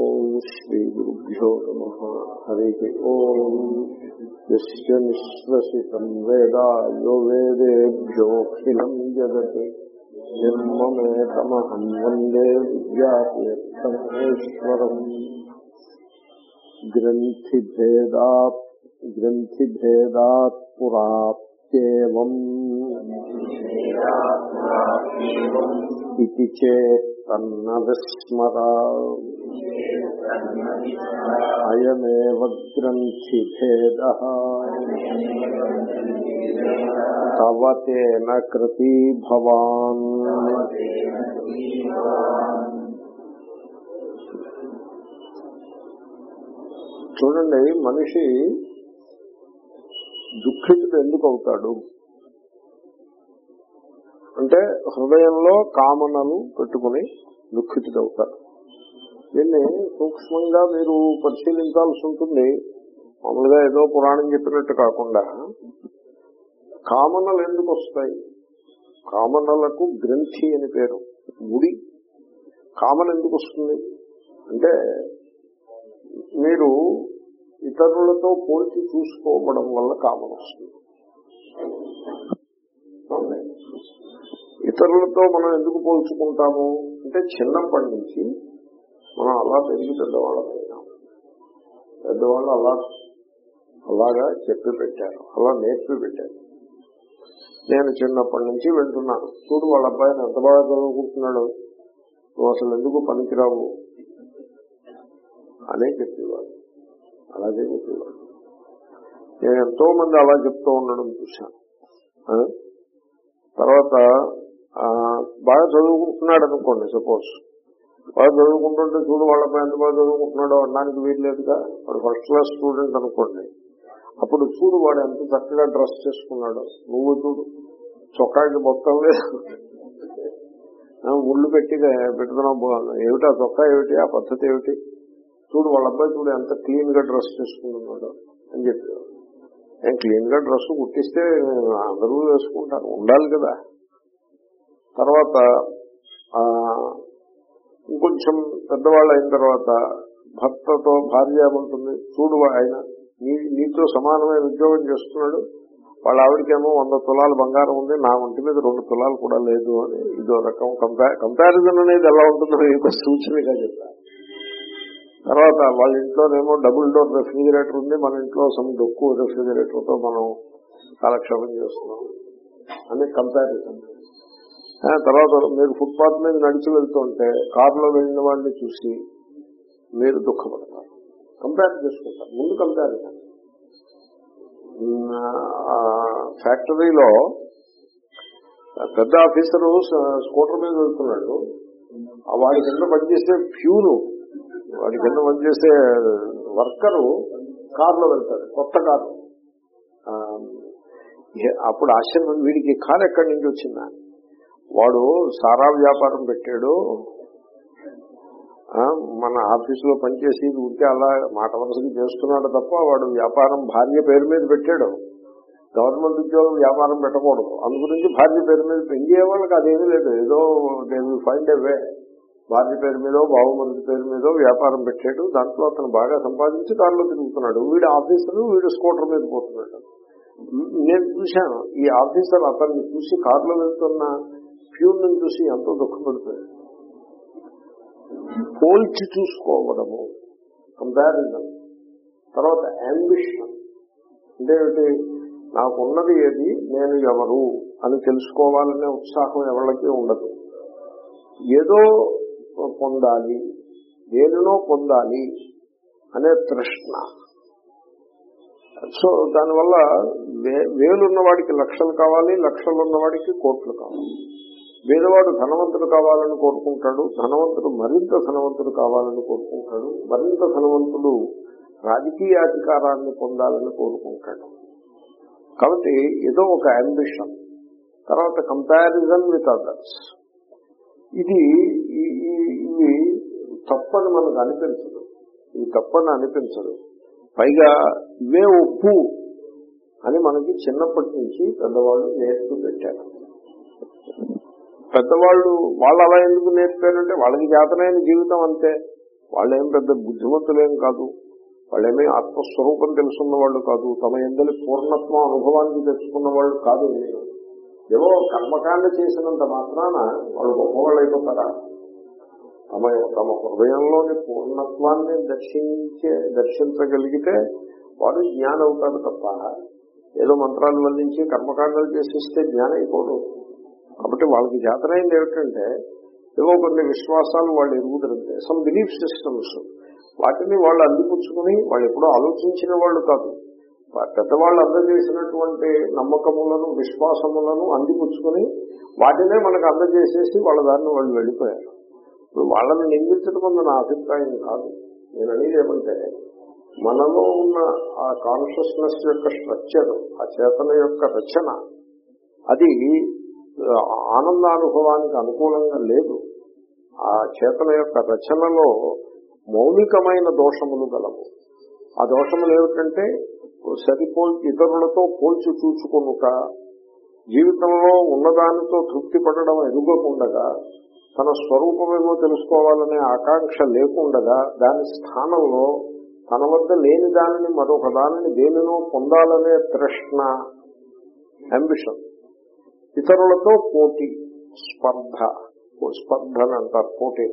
ఓం శ్రీ గురుభ్యో నమ హరి ఓం యస్య నిశ్వసితం వేద యో వేదేభ్యోఖిలం జగత్ నిర్మమేతమహం వందే విద్యాతీర్థమేశ్వరం గ్రంథిభేదా గ్రంథిభేదాత్ పురాప్యేవం ఇది చేతన్న విస్మర అయమేవ గ్రంథి భేద తవతేన కృతీ భవాన్ చూడండి మనిషి దుఃఖితుడు ఎందుకు అవుతాడు? అంటే హృదయంలో కామనలు పెట్టుకుని దుఃఖితుడవుతాడు దీన్ని సూక్ష్మంగా మీరు పరిశీలించాల్సి ఉంటుంది. మామూలుగా ఏదో పురాణం చెప్పినట్టు కాకుండా. కామనలు ఎందుకు వస్తాయి? కామనలకు గ్రంథి అని పేరు. గుడి కామన ఎందుకు వస్తుంది? అంటే మీరు ఇతరులతో పోల్చి చూసుకోవడం వల్ల కామన్ వస్తుంది. ఇతరులతో మనం ఎందుకు పోల్చుకుంటాము? అంటే చిన్నప్పటి నుంచి మనం అలా పెరిగి పెద్దవాళ్ళమైనాం పెద్దవాళ్ళు అలా అలాగా చెప్పి పెట్టారు అలా నేర్పి పెట్టారు. నేను చిన్నప్పటి నుంచి వెళ్తున్నాను. చూడు వాళ్ళ అబ్బాయిని ఎంత బాగా చదువుకుంటున్నాడు. నువ్వు అసలు ఎందుకు పనికిరావు? అనే చెప్పేవాడు అలాగే చెప్పేవాడు నేను ఎంతో మంది అలా చెప్తూ ఉండడం చూశాను. తర్వాత బాగా చదువుకుంటున్నాడు అనుకోండి సపోజ్. వాడు చదువుకుంటుంటే చూడు వాళ్ళపై ఎంత బాగా చదువుకుంటున్నాడో అనడానికి వీల్లేదుగా వాడు ఫస్ట్ క్లాస్ స్టూడెంట్ అనుకోండి. అప్పుడు చూడు వాడు ఎంత చక్కగా డ్రెస్ చేసుకున్నాడు. నువ్వు చూడు. చొక్కాకి మొత్తం లేదు ముళ్ళు పెట్టి పెట్టుకున్నావు ఏమిటి ఆ చొక్కా ఏమిటి? ఆ పద్ధతి ఏమిటి? చూడు వాళ్ళ అబ్బాయి చూడు ఎంత క్లీన్గా డ్రెస్ చేసుకుంటున్నాడు అని చెప్పి నేను క్లీన్గా డ్రెస్ కుట్టిస్తే అందరూ వేసుకుంటారు. ఉండాలి కదా. తర్వాత ఇంకొంచెం పెద్దవాళ్ళు అయిన తర్వాత భర్తతో భార్య ఉంటుంది చూడు ఆయన నీ నీతో సమానమైన ఉద్యోగం చేస్తున్నాడు. వాళ్ళ ఆవిడకేమో వంద తులాలు బంగారం ఉంది నా ఒంటి మీద రెండు తులాలు కూడా లేదు అని ఇదో రకం కంపారిజన్ అనేది ఎలా ఉంటుందో ఒక సూచనగా చెప్పారు తర్వాత వాళ్ళ ఇంట్లోనేమో డబుల్ డోర్ రెఫ్రిజిరేటర్ ఉంది మన ఇంట్లో సమ్ డొక్కు రెఫ్రిజిరేటర్తో మనం కాలక్షేపం చేస్తున్నాం. అని కంపారిజన్. తర్వాత మీరు ఫుట్పాత్ మీద నడిచి వెళ్తుంటే కారులో వెళ్ళిన వాడిని చూసి మీరు దుఃఖపడతారు. కంపేర్ చేసుకుంటారు. ముందు కంపేర్ ఫ్యాక్టరీలో పెద్ద ఆఫీసరు స్కూటర్ మీద వెళ్తున్నాడు. వాడి కింద పనిచేసే ప్యూరు వాడి కింద పనిచేసే వర్కరు కారులో వెళ్తాడు. కొత్త కారు. అప్పుడు ఆశ్చర్యం వీడికి కారు ఎక్కడి నుంచి వచ్చిందా? వాడు సారా వ్యాపారం పెట్టాడు. మన ఆఫీసులో పనిచేసి ఉంటే అలా మాట వరుసకి చేస్తున్నాడు తప్ప వాడు వ్యాపారం భార్య పేరు మీద పెట్టాడు. గవర్నమెంట్ ఉద్యోగం వ్యాపారం పెట్టకూడదు. అందు గురించి భార్య పేరు మీద పెంచే వాళ్ళకి అదేమీ లేదు. ఏదో నేను ఫైండ్ అవే భార్య పేరు మీదో బావమంది పేరు మీదో వ్యాపారం పెట్టాడు. దాంట్లో అతను బాగా సంపాదించి దానిలో తిరుగుతున్నాడు. వీడు ఆఫీసర్ వీడు స్కూటర్ మీద పోతున్నాడు. నేను చూశాను. ఈ ఆఫీసర్ అతన్ని చూసి కారులో వెళ్తున్న ఫ్యూన్ చూసి ఎంతో దుఃఖపడుతుంది పోల్చి చూసుకోవడము. కంపారిజన్ తర్వాత అంబిషన్ అంటే ఏమిటి? నాకున్నది ఏది? నేను ఎవరు? అని తెలుసుకోవాలనే ఉత్సాహం ఎవరికి ఉండదు. ఏదో పొందాలి. దేనినో పొందాలి అనే తృష్ణ. సో దానివల్ల వేలున్నవాడికి లక్షలు కావాలి లక్షలు ఉన్నవాడికి కోట్లు కావాలి. పేదవాడు ధనవంతుడు కావాలని కోరుకుంటాడు ధనవంతుడు మరింత ధనవంతుడు కావాలని కోరుకుంటాడు మరింత ధనవంతుడు రాజకీయ అధికారాన్ని పొందాలని కోరుకుంటాడు. కాబట్టి ఏదో ఒక అంబిషన్ తర్వాత కంపారిజన్ విత్ అదర్స్ ఇది ఇవి తప్పని మనకు అనిపించదు. ఇది తప్పని అనిపించదు. పైగా ఇవే ఒప్పు అని మనకి చిన్నప్పటి నుంచి పెద్దవాళ్ళు నేర్పి పెట్టారు. పెద్దవాళ్ళు వాళ్ళు అలా ఎందుకు నేర్పారంటే వాళ్ళకి జాతనైన జీవితం అంతే. వాళ్ళేం పెద్ద బుద్ధిమంతులేం కాదు. వాళ్ళేమీ ఆత్మస్వరూపం తెలుసుకున్న వాళ్ళు కాదు. తమ ఎందరి పూర్ణత్వ అనుభవానికి తెచ్చుకున్న వాళ్ళు. కాదు ఏవో కర్మకాండ చేసినంత మాత్రాన వాళ్ళు గొప్పవాళ్ళు అయిపోతారా తమ తమ హృదయంలోని పూర్ణత్వాన్ని దర్శించే దర్శించగలిగితే వాడు జ్ఞానం అవుతాడు తప్ప ఏదో మంత్రాలు వల్లించి కర్మకాండలు చేసిస్తే జ్ఞానం అయిపోదు కాబట్టి వాళ్ళకి జాతరైంది ఏమిటంటే ఏవో కొన్ని విశ్వాసాలు వాళ్ళు ఎరుగుదరంతే. సమ్ బిలీఫ్ సిస్టమ్స్ వాటిని వాళ్ళు అందిపుచ్చుకుని వాళ్ళు ఎప్పుడో ఆలోచించిన వాళ్ళు కాదు. పెద్దవాళ్ళు అందజేసినటువంటి నమ్మకములను విశ్వాసములను అందిపుచ్చుకుని వాటినే మనకు అందజేసేసి వాళ్ళ దారిని వాళ్ళు వెళ్ళిపోయారు. ఇప్పుడు వాళ్ళని నిందించడం వల్ల నా అభిప్రాయం కాదు. నేను అనేది ఏమంటే మనలో ఉన్న ఆ కాన్షియస్నెస్ యొక్క స్ట్రక్చర్ ఆ చేతన యొక్క రచన అది ఆనందానుభవానికి అనుకూలంగా లేదు. ఆ చేతన యొక్క రచనలో మౌలికమైన దోషములు గలవు. ఆ దోషములు ఏమిటంటే సరిపోల్ ఇతరులతో పోల్చి చూచుకొనుక జీవితంలో ఉన్నదానితో తృప్తి పడడం ఎదుగకుండగా తన స్వరూపమేమో తెలుసుకోవాలనే ఆకాంక్ష లేకుండగా దాని స్థానంలో తన వద్ద లేని దానిని మరొక దానిని దేనినో పొందాలనే తృష్ణ అంబిషన్. ఇతరులతో పోటీ స్పర్ధ స్పర్ధ అని అంటారు పోటీ.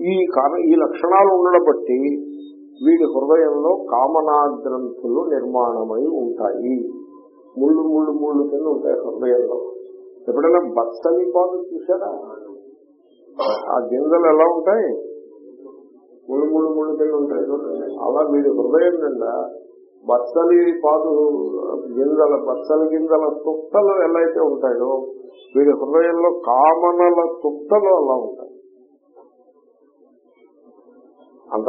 ఈ కారణ ఈ లక్షణాలు ఉండడం బట్టి వీడి హృదయంలో కామనాగ్రంథులు నిర్మాణమై ఉంటాయి. ముళ్ళు ముళ్ళు ముళ్ళు కింద ఉంటాయి హృదయంలో. ఎప్పుడైనా బత్సలి పాదు చూసారా ఆ గింజలు ఎలా ఉంటాయి? ముళ్ళు ముళ్ళు ముళ్ళు కింద ఉంటాయి చూడండి. అలా వీడి హృదయం నిండా బత్సలి పాదు గింజల బత్సలి గింజల తుట్టలు ఎలా అయితే ఉంటాయో వీడి హృదయంలో కామనల తుప్పలు అలా ఉంటాయి. అంత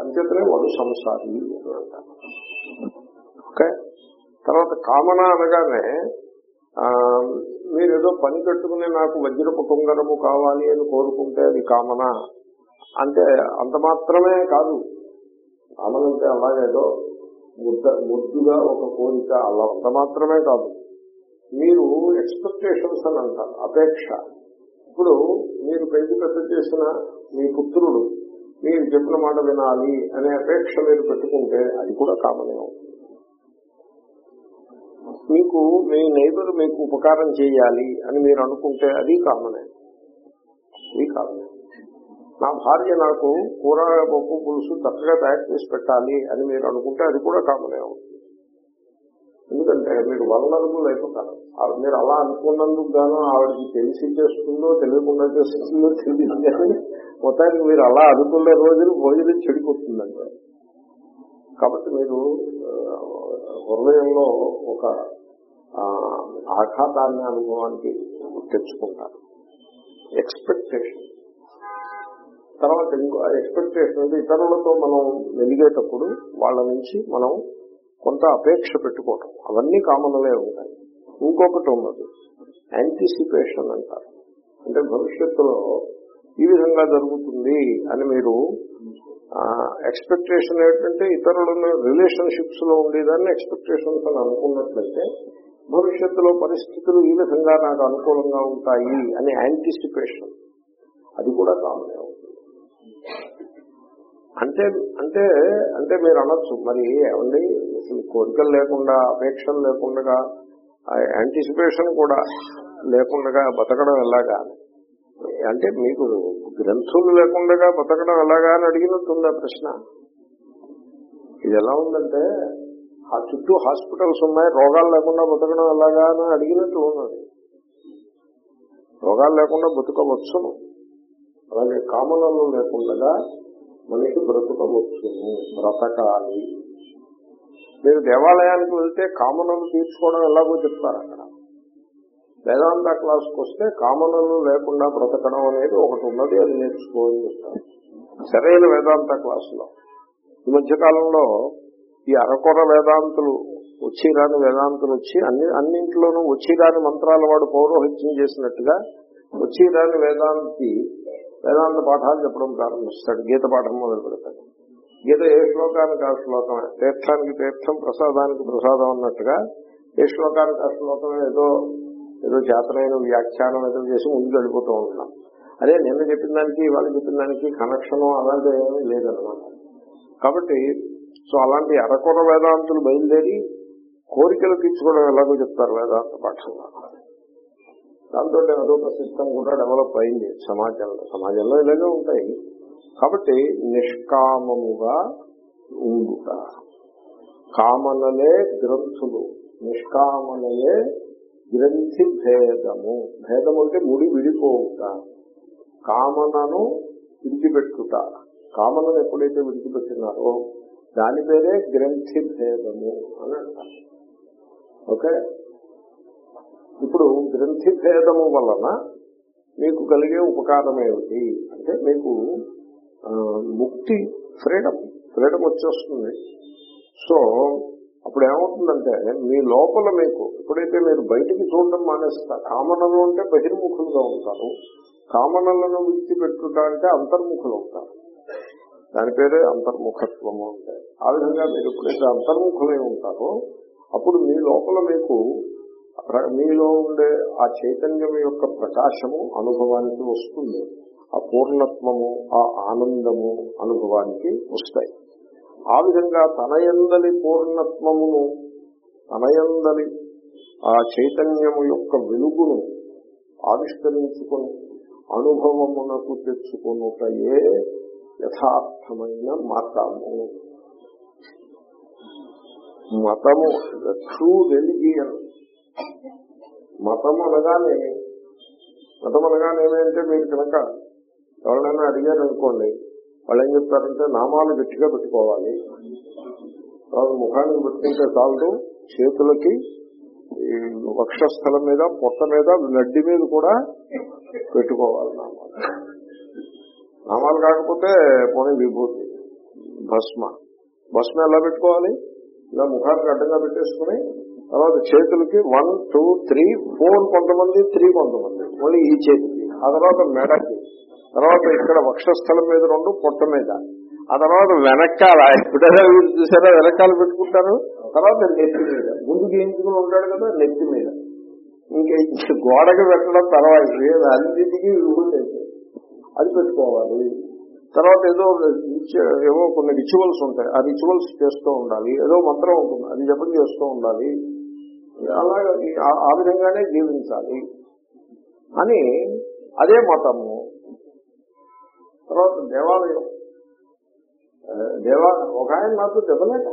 అంచేతనే వాడు సంసారి ఓకే? తర్వాత కామన అనగానే మీరు ఏదో పని కట్టుకుని నాకు వజ్రపు కుంగరము కావాలి అని కోరుకుంటే అది కామన. అంటే అంత మాత్రమే కాదు. కామన అంటే అలాగేదో ముద్ద ముద్దుగా ఒక కోరిక అలా అంత మాత్రమే కాదు. మీరు ఎక్స్పెక్టేషన్స్ అని అంటారు అపేక్ష. ఇప్పుడు మీరు పెళ్ళి పెద్ద చేసిన మీ పుత్రుడు మీరు చెప్పిన మాట వినాలి అనే అపేక్ష మీరు పెట్టుకుంటే అది కూడా కామనే అవుతుంది. మీకు మీ నైబర్ మీకు ఉపకారం చేయాలి అని మీరు అనుకుంటే అది కామనే. అది కామనే. నా భార్య నాకు కూర పప్పు పులుసు చక్కగా తయారు చేసి పెట్టాలి అని మీరు అనుకుంటే అది కూడా కామనే అవుతుంది. ఎందుకంటే మీరు వలనరబుల్ అయిపోతారు మీరు అలా అనుకున్నందుకు గాను ఆవిడకి తెలిసి చేస్తుందో తెలియకుండా చేస్తుందో తెలియదు కానీ మొత్తానికి మీరు అలా అనుకునే రోజులు భోజనం చెడిపోతుందండి. కాబట్టి మీరు హృదయంలో ఒక ఆఘాతాన్ని అనుభవానికి తెచ్చుకుంటారు. ఎక్స్పెక్టేషన్ తర్వాత ఇంకో ఎక్స్పెక్టేషన్ అంటే ఇతరులతో మనం వెలిగేటప్పుడు వాళ్ళ నుంచి మనం కొంత అపేక్ష పెట్టుకోవటం. అవన్నీ కామన్లే ఉంటాయి. ఇంకొకటి ఉన్నది యాంటిసిపేషన్ అంటారు. అంటే భవిష్యత్తులో ఈ విధంగా జరుగుతుంది అని మీరు ఎక్స్పెక్టేషన్ ఏంటంటే ఇతరులను రిలేషన్షిప్స్లో ఉండేదాన్ని ఎక్స్పెక్టేషన్స్ అని అనుకున్నట్లయితే భవిష్యత్తులో పరిస్థితులు ఈ విధంగా నాకు అనుకూలంగా ఉంటాయి అని యాంటిసిపేషన్ అది కూడా కామనే అంటే అంటే అంటే మీరు అనొచ్చు. మరి ఏమండి? అసలు కోరికలు లేకుండా అపేక్షలు లేకుండా యాంటిసిపేషన్ కూడా లేకుండా బతకడం ఎలాగా? అంటే మీకు గ్రంథులు లేకుండా బతకడం ఎలాగా అని అడిగినట్టుందా ప్రశ్న? ఇది ఎలా ఉందంటే ఆ చుట్టూ హాస్పిటల్స్ ఉన్నాయి రోగాలు లేకుండా బతకడం ఎలాగా అని అడిగినట్టు ఉన్నది. రోగాలు లేకుండా బతకవచ్చును. అలాగే కామనలు లేకుండా మనిషి బ్రతకవచ్చును బ్రతకాలి. మీరు దేవాలయానికి వెళ్తే కామనలు తీర్చుకోవడం ఎలాగో చెప్తారు అక్కడ. వేదాంత క్లాస్కి వస్తే కామనలు లేకుండా బ్రతకడం అనేది ఒకటి ఉన్నది అది నేర్చుకోని చెప్తారు. సరైన వేదాంత క్లాసులో. ఈ మధ్యకాలంలో ఈ అరకొర వేదాంతులు వచ్చి రాని వేదాంతులు వచ్చి అన్ని అన్నింటిలోనూ వచ్చి రాని మంత్రాల వాడు పౌరోహిత్యం చేసినట్టుగా వచ్చి రాని వేదాంతి వేదాంత పాఠాలు చెప్పడం ప్రారంభిస్తాడు. గీత పాఠం మొదలు పెడతాడు. గీత ఏ శ్లోకానికి ఆ శ్లోకమే తీర్థానికి తీర్థం ప్రసాదానికి ప్రసాదం అన్నట్టుగా ఏ శ్లోకానికి ఆ శ్లోకం ఏదో ఏదో చేతనైన వ్యాఖ్యానం ఏదో చేసి ముందుకు వెళ్ళిపోతూ ఉంటాం. అదే నిన్న చెప్పిన దానికి ఇవాళ చెప్పిన దానికి కనెక్షన్ అలాంటివి ఏమీ లేదనమాట కాబట్టి సో అలాంటి అరకొర వేదాంతులు బయలుదేరి కోరికలు తీర్చుకోవడం ఎలాగో చెప్తారు వేదాంత పాఠంలో. దాంతో అదొక సిస్టమ్ కూడా డెవలప్ అయింది సమాజంలో. సమాజంలో ఇలాగే ఉంటాయి. కాబట్టి నిష్కామముగా ఉండుట. కామనలే గ్రంథులు. నిష్కామనలే గ్రంథి భేదము. భేదము అంటే ముడి విడిపోవుట. కామనను విడిచిపెట్టుట. కామనను ఎప్పుడైతే విడిచిపెట్టినారో దాని పేరే గ్రంథి భేదము అని అంటారు. ఓకే? ఇప్పుడు గ్రంథి భేదము వలన మీకు కలిగే ఉపకారం ఏమిటి? అంటే మీకు ముక్తి ఫ్రీడమ్ ఫ్రీడమ్ వచ్చేస్తుంది. సో అప్పుడు ఏమవుతుందంటే మీ లోపల మీకు ఎప్పుడైతే మీరు బయటికి చూడడం మానేస్తారు కామనలు అంటే బహిర్ముఖులుగా ఉంటారు. కామనలను విడిచిపెట్టుట అంటే అంతర్ముఖులు అవుతారు దాని పేరే అంతర్ముఖత్వము అంటే. ఆ విధంగా మీరు ఎప్పుడైతే అంతర్ముఖులై ఉంటారో అప్పుడు మీ లోపల మీకు మీలో ఉండే ఆ చైతన్యం యొక్క ప్రకాశము అనుభవానికి వస్తుంది. ఆ పూర్ణత్వము ఆ ఆనందము అనుభవానికి వస్తాయి. ఆ విధంగా తనయందలి పూర్ణత్వమును తనయందలి ఆ చైతన్యము యొక్క వెలుగును ఆవిష్కరించుకొని అనుభవమునకు తెచ్చుకున్నటయే యథార్థమైన మతము. మతము ట్రూ రెలిజియన్ మతం అనగానే మతం అనగానే ఏమంటే మీరు కనుక ఎవరైనా అడిగారు అనుకోండి వాళ్ళు ఏం చెప్తారంటే నామాలు గట్టిగా పెట్టుకోవాలి. తర్వాత ముఖానికి పెట్టుకుంటే చాలదు చేతులకి ఈ వక్షస్థలం మీద పొట్ట మీద నడ్డి మీద కూడా పెట్టుకోవాలి నామాలు. నామాలు కాకపోతే పోనీ విభూతి భస్మ. భస్మ ఎలా పెట్టుకోవాలి? ఇలా ముఖానికి అడ్డంగా పెట్టేసుకుని తర్వాత చేతులకి వన్ టూ త్రీ ఫోర్ కొంతమంది త్రీ కొంతమంది. మళ్ళీ ఈ చేతికి. ఆ తర్వాత మెడకి. తర్వాత ఇక్కడ వక్షస్థలం మీద రెండు పొట్ట మీద. ఆ తర్వాత వెనకాల. ఎప్పుడైనా చూసారా వెనకాల పెట్టుకుంటారు? తర్వాత నెత్తి మీద. ముందు గీయించుకుని ఉంటాడు కదా నెత్తి మీద. ఇంకా గోడకి పెట్టడం తర్వాత. అన్నిటికీ విభూతి అది పెట్టుకోవాలి. తర్వాత ఏదో ఏవో కొన్ని రిచువల్స్ ఉంటాయి. ఆ రిచువల్స్ చేస్తూ ఉండాలి. ఏదో మంత్రం ఉంటుంది. అది జపం చేస్తూ ఉండాలి. ఆ- విధంగానే జీవించాలి. అని అదే మతము. తర్వాత దేవాలయం. దేవా ఒక ఆయన నాతో దెబ్బలేట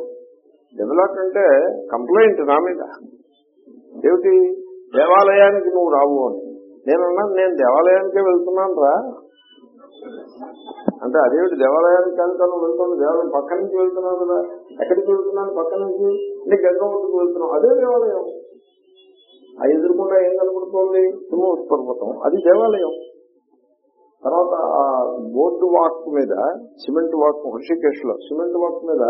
దెబ్బలాట అంటే కంప్లైంట్ నా మీద. ఏమిటి? దేవాలయానికి నువ్వు రావు అని. నేనన్నా నేను దేవాలయానికే వెళ్తున్నాను రా అంటే అదేమిటి దేవాలయానికి వెళ్తాను వెళ్తాను దేవాలయం పక్క నుంచి వెళ్తున్నావు కదా. ఎక్కడికి వెళ్తున్నాను? పక్క నుంచి. అంటే గంగవతికి వెళ్తున్నావు. అదే దేవాలయం. ఆ ఎదురుకుండా ఏం కనబడుతోంది హిమ పర్వతం అది దేవాలయం. తర్వాత ఆ బోర్డు వాక్ మీద సిమెంట్ వాక్ హృషికేశ్లో సిమెంట్ వాక్ మీద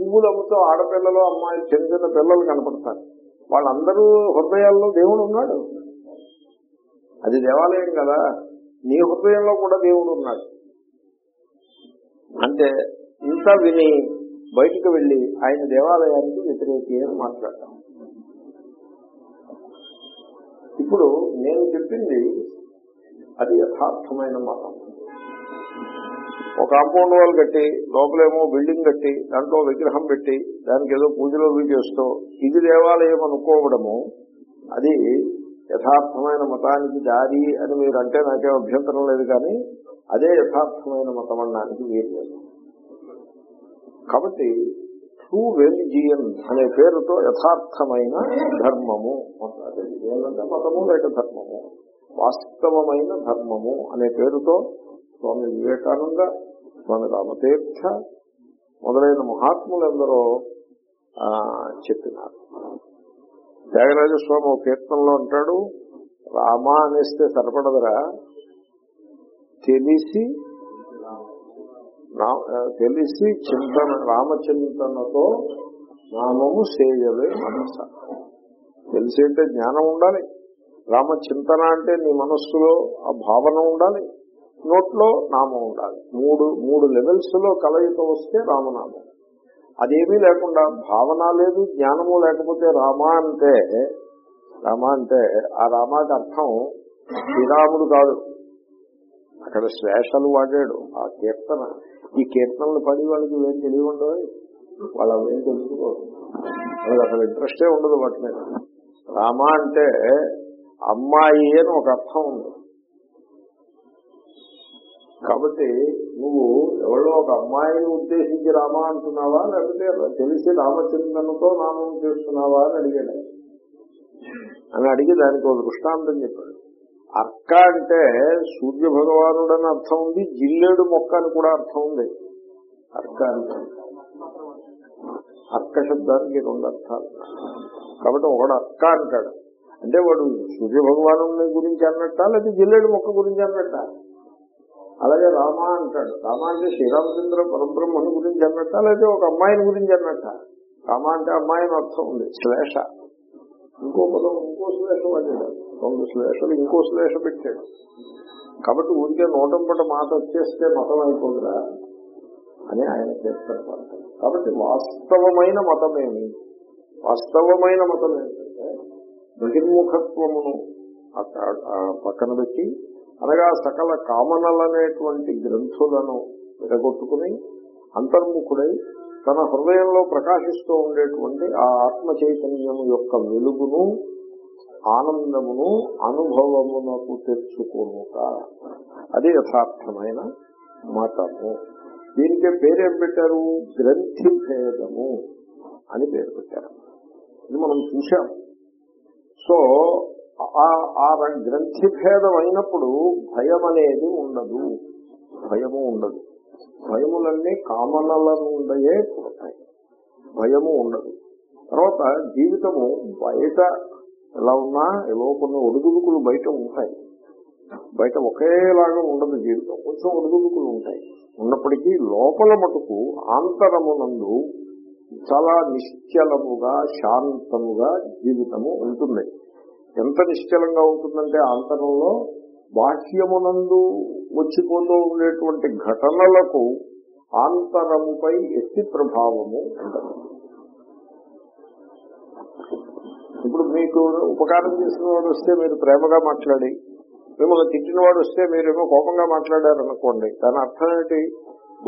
పువ్వులు అమ్ముతూ ఆడపిల్లలు అమ్మాయిలు చిన్న చిన్న పిల్లలు కనపడతారు. వాళ్ళందరూ హృదయాల్లో దేవుడు ఉన్నాడు. అది దేవాలయం కదా. నీ హృదయంలో కూడా దేవుడు ఉన్నాడు. అంటే ఇంత విని బయటికి వెళ్ళి ఆయన దేవాలయానికి వ్యతిరేకి అని మాట్లాడతాం ఇప్పుడు నేను చెప్పింది అది యథార్థమైన మతం. ఒక కాంపౌండ్ వాల్ కట్టి లోపలేమో బిల్డింగ్ కట్టి దాంట్లో విగ్రహం పెట్టి దానికి ఏదో పూజలు అవి చేస్తూ ఇది దేవాలయం అనుకోవడము అది యథార్థమైన మతానికి దారి అని మీరు అంటే నాకేం అభ్యంతరం లేదు కానీ అదే యథార్థమైన మతం అనడానికి వీరు లేదు. కాబట్టి ట్రూ రెలిజియన్ అనే పేరుతో యథార్థమైన ధర్మము religion అంటే మతము లేక ధర్మము వాస్తవమైన ధర్మము అనే పేరుతో స్వామి వివేకానంద స్వామి రామతీర్థ మొదలైన మహాత్ములందరూ చెప్పినారు. త్యాగరాజస్వామి ఒక కీర్తనలో అంటాడు రామ అనేస్తే సరిపడదురా. తెలిసి తెలిసి చింతన రామచింతనతో నామము సేయవే మనస. తెలిసి అంటే జ్ఞానం ఉండాలి. రామచింతన అంటే నీ మనస్సులో ఆ భావన ఉండాలి. నోట్లో నామం ఉండాలి. మూడు మూడు లెవెల్స్లో కలయిక వస్తే రామనామం. అదేమీ లేకుండా భావన లేదు జ్ఞానము లేకపోతే రామ అంటే రామ అంటే ఆ రామాకి అర్థం శ్రీరాముడు కాదు. అక్కడ శ్లేషలు వాడాడు ఆ కీర్తన. ఈ కీర్తనలు పడి వాళ్ళకి ఏం తెలియదు వాళ్ళు అవేం తెలుసుకోరు వాళ్ళకి అసలు ఇంట్రెస్టే ఉండదు వాటి మీద. రామ అంటే అమ్మాయి అని ఒక అర్థం ఉంది. కాబట్టి నువ్వు ఎవరో ఒక అమ్మాయిని ఉద్దేశించి రామ అంటున్నావా? లేకపోతే తెలిసి రామచంద్రనుతో నామం చేస్తున్నావా అని అడిగాడు. అని అడిగి దానికి ఒక దృష్టాంతం చెప్పాడు. అక్క అంటే సూర్య భగవానుడు అని అర్థం ఉంది జిల్లేడు మొక్క అని కూడా అర్థం ఉంది. అక్క అంటే అక్క శబ్దానికి రెండు అర్థాలు. కాబట్టి ఒకడు అక్క అంటాడు. అంటే వాడు సూర్య భగవాను గురించి అన్నట్ట లేదా జిల్లేడు మొక్క గురించి అన్నట్ట? అలాగే రామ అంటాడు. రామ అంటే శ్రీరామచంద్ర పరబ్రహ్మను గురించి అన్నట్ట? లేదా ఒక అమ్మాయిని గురించి అన్నట్ట? రామ అంటే అమ్మాయిని అర్థం ఉంది. శ్లేష. ఇంకో పదం ఇంకో శ్లేష వాడాడు. రెండు శ్లేషలు ఇంకో శ్లేష పెట్టాడు. కాబట్టి ఊరికే నోటంపట మాట వచ్చేస్తే మతం అయిపోదురా అని ఆయన చేస్తారు కాబట్టి వాస్తవమైన మతమేమి? వాస్తవమైన మతం ఏంటంటే బహిర్ముఖత్వమును పక్కన పెట్టి అనగా సకల కామనలనేటువంటి గ్రంథులను విడగొట్టుకుని అంతర్ముఖుడై తన హృదయంలో ప్రకాశిస్తూ ఉండేటువంటి ఆ ఆత్మ చైతన్యము యొక్క వెలుగును ఆనందమును అనుభవమునకు తెచ్చుకోనుక అది యథార్థమైన మతము. దీనికే పేరేం పెట్టారు? గ్రంథి భేదము అని పేరు పెట్టారు ఇది మనం చూశాం. సో ఆ- గ్రంథిభేదం అయినప్పుడు భయం అనేది ఉండదు. భయము ఉండదు. భయములన్నీ కామనల నుండయే పుడతాయి. భయము ఉండదు. తర్వాత జీవితము బయట ఎలా ఉన్నా ఏవో కొన్ని ఒడుదుడుకులు బయట ఉంటాయి. బయట ఒకేలాగా ఉండదు జీవితం. కొంచెం ఒడుదుడుకులు ఉంటాయి. ఉన్నప్పటికీ లోపల మటుకు ఆంతరమునందు చాలా నిశ్చలముగా శాంతముగా జీవితము ఉంటుంది. ఎంత నిశ్చలంగా ఉంటుందంటే ఆంతరంలో బాహ్యమునందు వచ్చిపోతూ ఉండేటువంటి ఘటనలకు ఆంతరముపై ఎత్తి ప్రభావము ఉండదు. ఇప్పుడు మీకు ఉపకారం చేసిన వాడు వస్తే మీరు ప్రేమగా మాట్లాడి మిమ్మల్ని తిట్టిన వాడు వస్తే మీరేమో కోపంగా మాట్లాడారనుకోండి దాని అర్థం ఏంటి?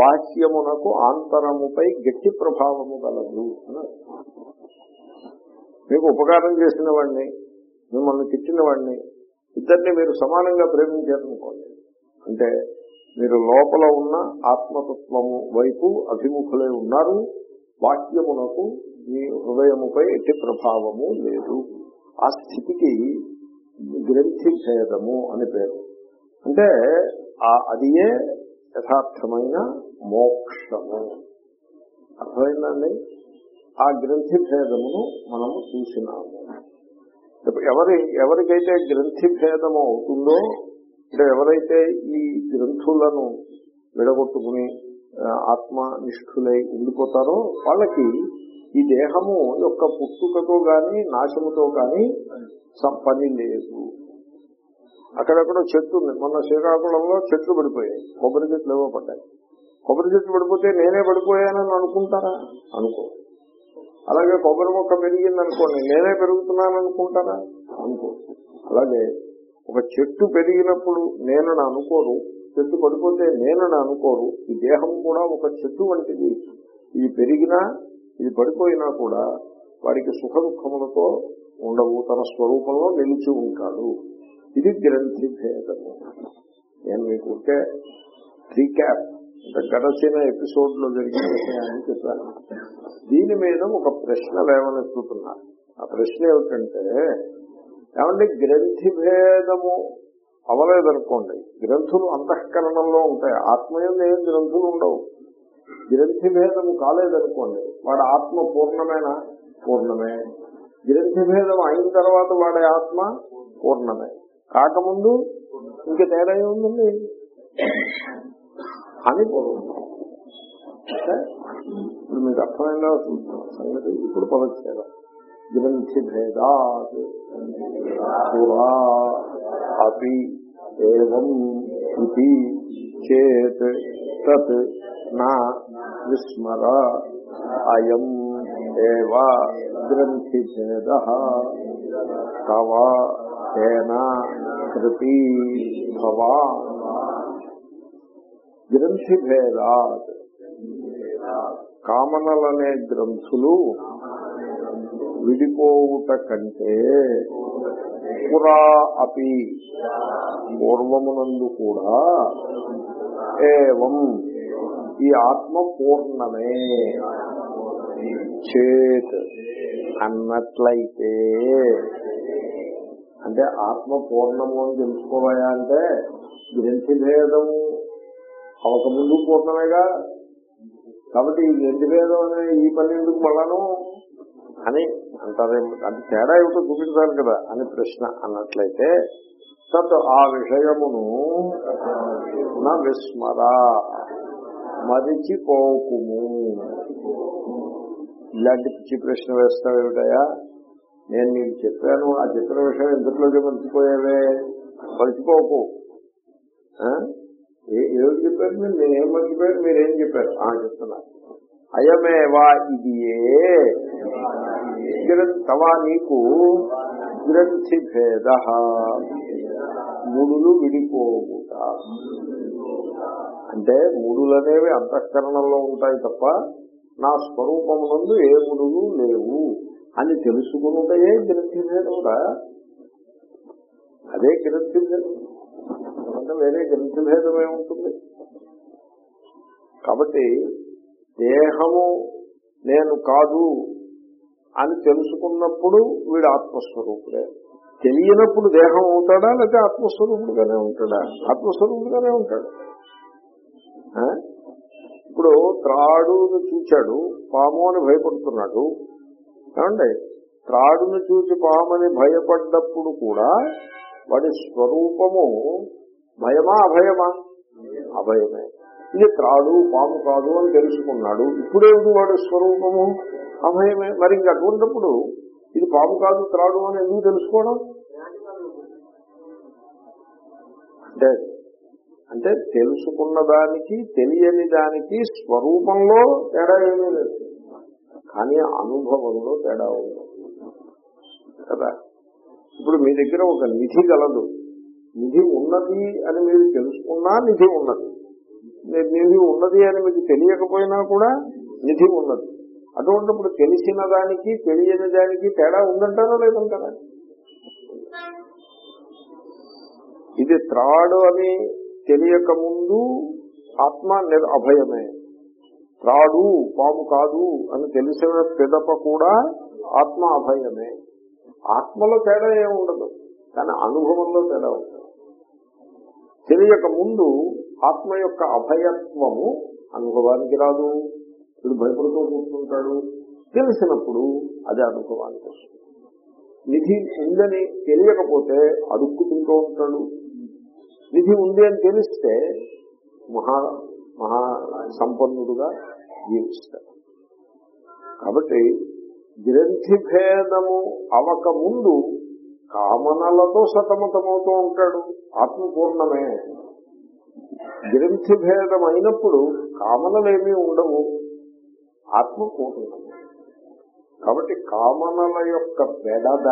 బాహ్యమునకు ఆంతరముపై గట్టి ప్రభావము గలదు మీకు ఉపకారం చేసిన వాడిని మిమ్మల్ని తిట్టిన వాడిని ఇద్దరిని మీరు సమానంగా ప్రేమించారనుకోండి. అంటే మీరు లోపల ఉన్న ఆత్మతత్వము వైపు అభిముఖులై ఉన్నారు. వాక్యమునకు మీ హృదయముపై ఎట్టి ప్రభావము లేదు. ఆ స్థితికి గ్రంథి భేదము అని పేరు. అంటే ఆ అదియే యథార్థమైన మోక్షము. అర్థమైందండి? ఆ గ్రంథి భేదమును మనము చూసినాము. ఎవరి ఎవరికైతే గ్రంథి భేదము అవుతుందో అంటే ఎవరైతే ఈ గ్రంథులను విడగొట్టుకుని ఆత్మ నిష్ఠులై ఉండిపోతారో వాళ్ళకి ఈ దేహము యొక్క పుట్టుకతో గాని నాశముతో గాని సం- పని లేదు. అక్కడెక్కడో చెట్టు ఉంది. మొన్న శ్రీకాకుళంలో చెట్లు పడిపోయాయి. కొబ్బరి చెట్లు ఏవో పడ్డాయి. కొబ్బరి చెట్లు పడిపోతే నేనే పడిపోయానని అనుకుంటారా? అనుకో అలాగే కొబ్బరి మొక్క పెరిగింది అనుకోండి నేనే పెరుగుతున్నాను అనుకుంటారా అనుకో. అలాగే ఒక చెట్టు పెరిగినప్పుడు నేనని అనుకోరు చెట్టు పడిపోతే నేనని అనుకోరు ఈ దేహం కూడా ఒక చెట్టు వంటిది. ఇది పెరిగినా ఇది పడిపోయినా కూడా వాడికి సుఖ దుఃఖములతో ఉండవు తన స్వరూపంలో నిలిచి ఉంటాడు. ఇది గ్రంథి భేదము. నేను మీకు ఉంటే రీక్యాప్ గడచిన ఎపిసోడ్లో జరిగిన విషయాన్ని చెప్పాను. దీని మీద ఒక ప్రశ్న లేవనెత్తుతున్నారు. ఆ ప్రశ్న ఏమిటంటే ఏమంటే గ్రంథి భేదము అవలేదనుకోండి గ్రంథులు అంతఃకరణంలో ఉంటాయి ఆత్మయంలో ఏం గ్రంథులు ఉండవు. గ్రంథి భేదము కాలేదనుకోండి వాడి ఆత్మ పూర్ణమేనా? పూర్ణమే. గ్రంథి భేదం అయిన తర్వాత వాడే ఆత్మ పూర్ణమే. కాకముందు ఇంక తేడా ఏముందండి? అని పూర్వం ఇప్పుడు మీకు అర్థమైందా సంగతి? ఇప్పుడు పదచ్చేదా. గ్రంథి భేదా పురా అపి ఏవం ఇది చేత్ తత్ నా విస్మర అయం ఏవా గ్రంథి భేద తవ తేనా కృతి భవాన్ గ్రంథి భేదా కామనలనే గ్రంథులు విడిపోవుట కంటే పురా అపి పూర్వమునందు కూడా ఏవం ఈ ఆత్మ పూర్ణమే చేత్ అన్నట్లయితే. అంటే ఆత్మ పూర్ణము అని తెలుసుకోవాలంటే అంటే గ్రంథి అవక పూర్ణమేగా కాబట్టి ఈ గ్రంథి అనే ఈ పని ఎందుకు మళ్ళాను అని అంటారేమో అది తేడా ఏమిటో చూపించాలి కదా అని ప్రశ్న అన్నట్లయితే తత్ ఆ విషయమును నా విస్మర మరిచిపోకుము ఇలాంటి పిచ్చి ప్రశ్న వేస్తావేమిటయా నేను నీకు చెప్పాను ఆ చెప్పిన విషయం ఎందులోకి మర్చిపోయావే? మర్చిపోకు. ఏ- చెప్పారు మీరు? నేనేం మర్చిపోయాను మీరేం చెప్పారు? ఆ చెప్తున్నారు అయమేవా ఇది తవా నీకు గ్రంథి భేద. ముడులు విడిపోవుట. అంటే ముడులనేవి అంతఃకరణలో ఉంటాయి తప్ప నా స్వరూపమునందు ఏ ముడులు లేవు అని తెలుసుకుంటే గ్రంథి భేదం అదే గ్రంథి భేదం అంటే వేరే గ్రంథి ఏముంటుంది కాబట్టి దేహము నేను కాదు అని తెలుసుకున్నప్పుడు వీడు ఆత్మస్వరూపుడే. తెలియనప్పుడు దేహం అవుతాడా లేకపోతే ఆత్మస్వరూపుడుగానే ఉంటాడా? ఆత్మస్వరూపుడుగానే ఉంటాడు. ఇప్పుడు త్రాడును చూచాడు పాము అని భయపడుతున్నాడు. ఏమండి? త్రాడును చూసి పామని భయపడ్డప్పుడు కూడా వాడి స్వరూపము భయమా అభయమా? అభయమే. ఇది త్రాడు పాము కాదు అని తెలుసుకున్నాడు. ఇప్పుడేమిటి వాడు స్వరూపము? అభయమే. మరి ఇంక అటువంటిప్పుడు ఇది పాము కాదు త్రాడు అని ఎందుకు తెలుసుకోవడం? అంటే అంటే తెలుసుకున్న దానికి తెలియని దానికి స్వరూపంలో తేడా ఏమీ లేదు. కానీ అనుభవంలో తేడా ఉంది. కదా? ఇప్పుడు మీ దగ్గర ఒక నిధి గలదు. నిధి ఉన్నది అని మీరు తెలుసుకున్నా నిధి ఉన్నది. నిధి ఉన్నది అని మీకు తెలియకపోయినా కూడా నిధి ఉన్నది. అటువంటిప్పుడు తెలిసిన దానికి తెలియని దానికి తేడా ఉందంటారా లేదంటారా ఇది త్రాడు అని తెలియక ముందు ఆత్మ అభయమే. త్రాడు పాము కాదు అని తెలిసిన పిదప కూడా ఆత్మ అభయమే. ఆత్మలో తేడా ఏమి ఉండదు కానీ అనుభవంలో తేడా ఉంటుంది. తెలియక ముందు ఆత్మ యొక్క అభయత్వము అనుభవానికి రాదు. వీడు భయపడుతూ కూర్చుంటాడు. తెలిసినప్పుడు అది అనుభవానికి వస్తుంది. నిధి ఉందని తెలియకపోతే అడుక్కుతుంటూ ఉంటాడు. నిధి ఉంది అని తెలిస్తే మహా మహా సంపన్నుడుగా జీవిస్తాడు. కాబట్టి గ్రంథి భేదము అవక ముందు కామనలతో సతమతమవుతూ ఉంటాడు. ఆత్మపూర్ణమే. గ్రంథి భేదం అయినప్పుడు కామనలేమీ ఉండవు. ఆత్మపూర్ణమే. కాబట్టి కామనల యొక్క బెడద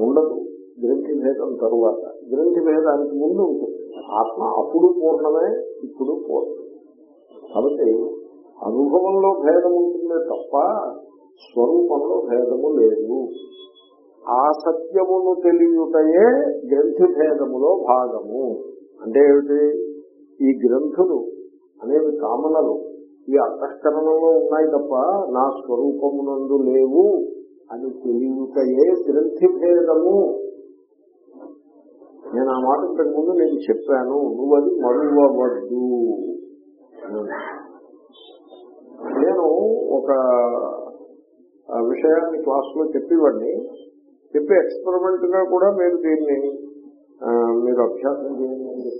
ఉండదు గ్రంథి భేదం తరువాత. గ్రంథి భేదానికి ముందు ఉంటుంది. ఆత్మ అప్పుడు పూర్ణమే ఇప్పుడు పూర్ణమే. కాబట్టి అనుభవంలో భేదం ఉంటుందే తప్ప స్వరూపంలో భేదము లేదు. ఆ సత్యమును తెలియటయే గ్రంథి భేదములో భాగము. అంటే ఏమిటి? ఈ గ్రంథులు అనేవి కామనలు. ఈ అంతఃకరణలో ఉన్నాయి తప్ప నా స్వరూపమునందు లేవు అని తెలియటయే గ్రంథి భేదము నేను ఆ మాట ఇంతకు ముందు నేను చెప్పాను. నువ్వు అది మరువవద్దు. నేను ఒక విషయాన్ని క్లాస్లో చెప్పేవాడిని చెప్పే ఎక్స్పెరిమెంట్గా కూడా మీరు దీన్ని మీరు అభ్యాసం చేయండి